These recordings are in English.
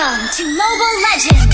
Welcome to Mobile Legends!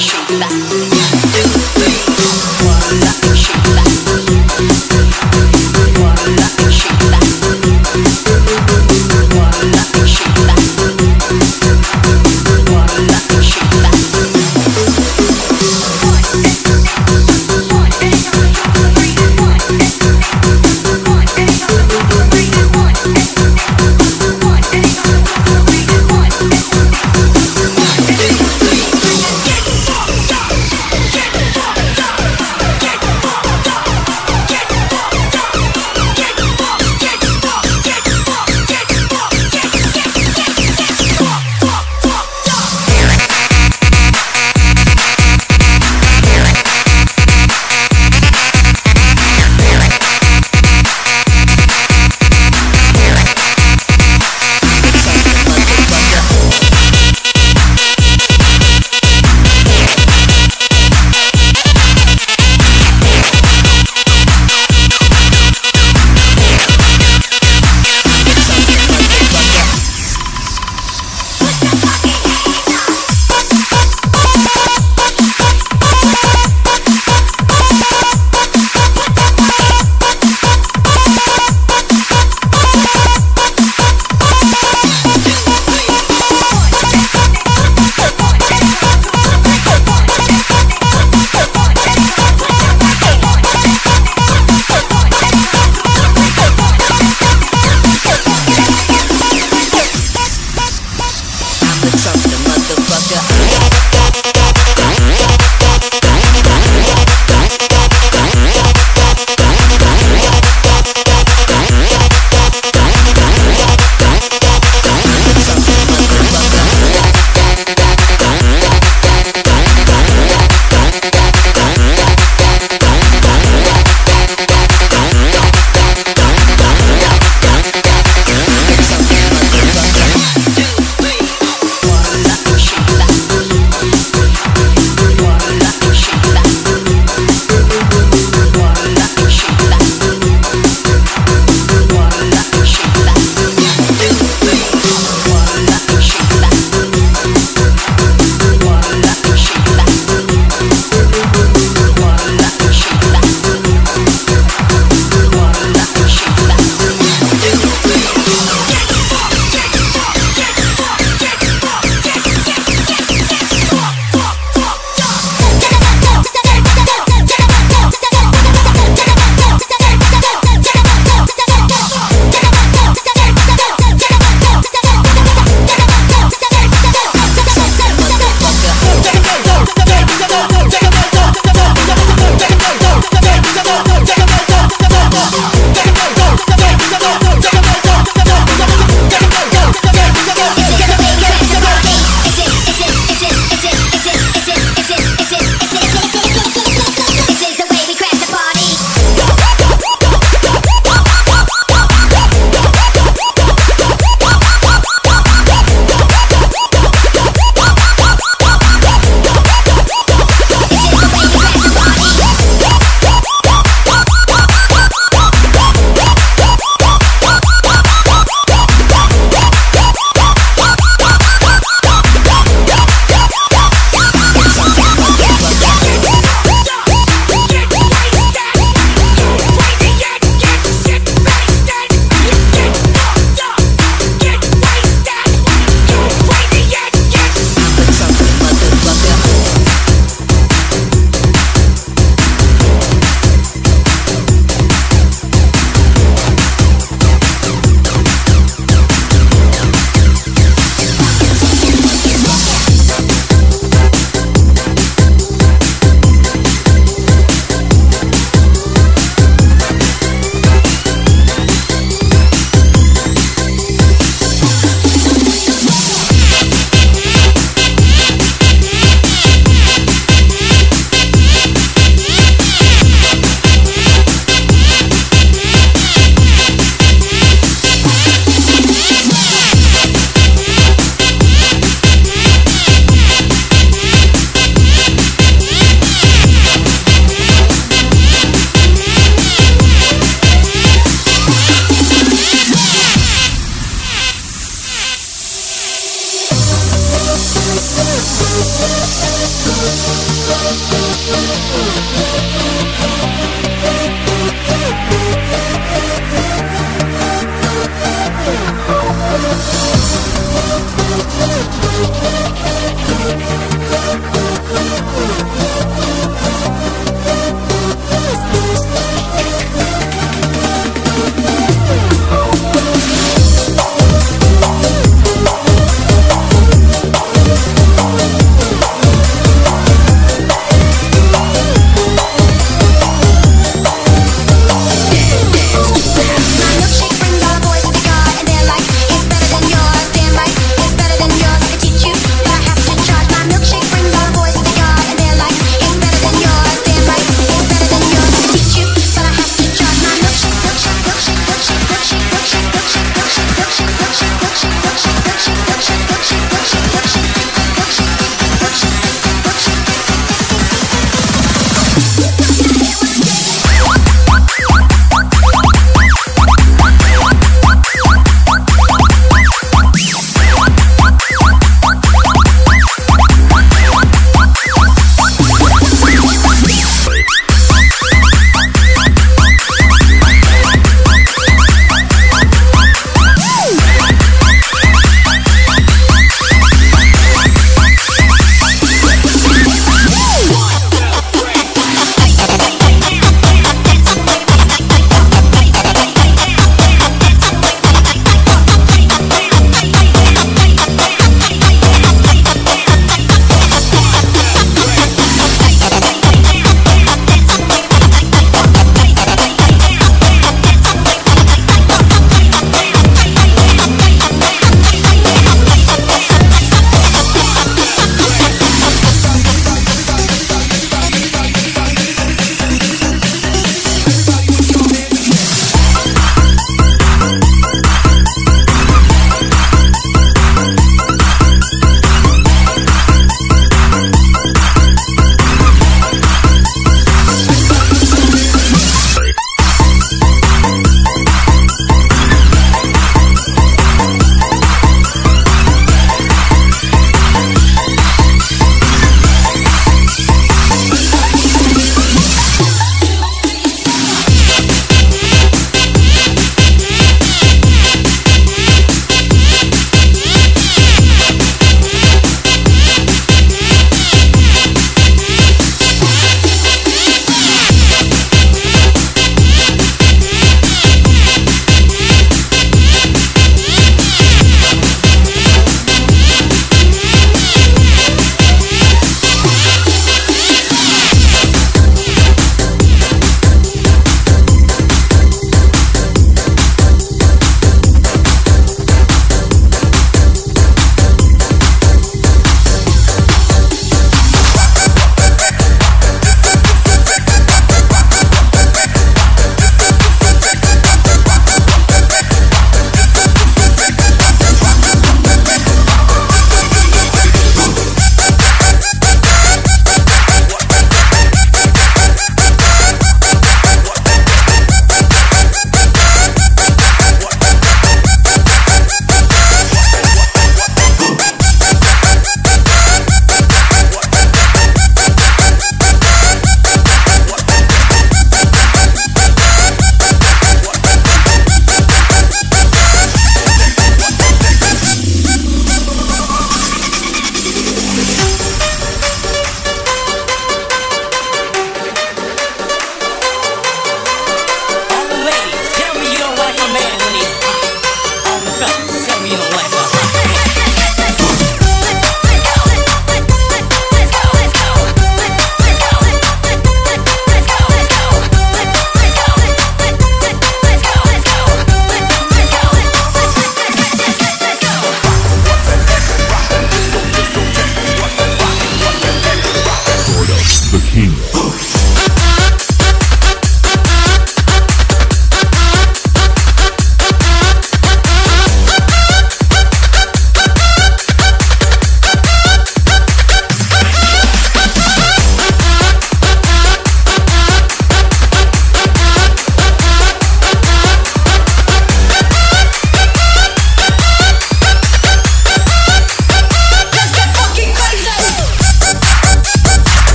Shake that.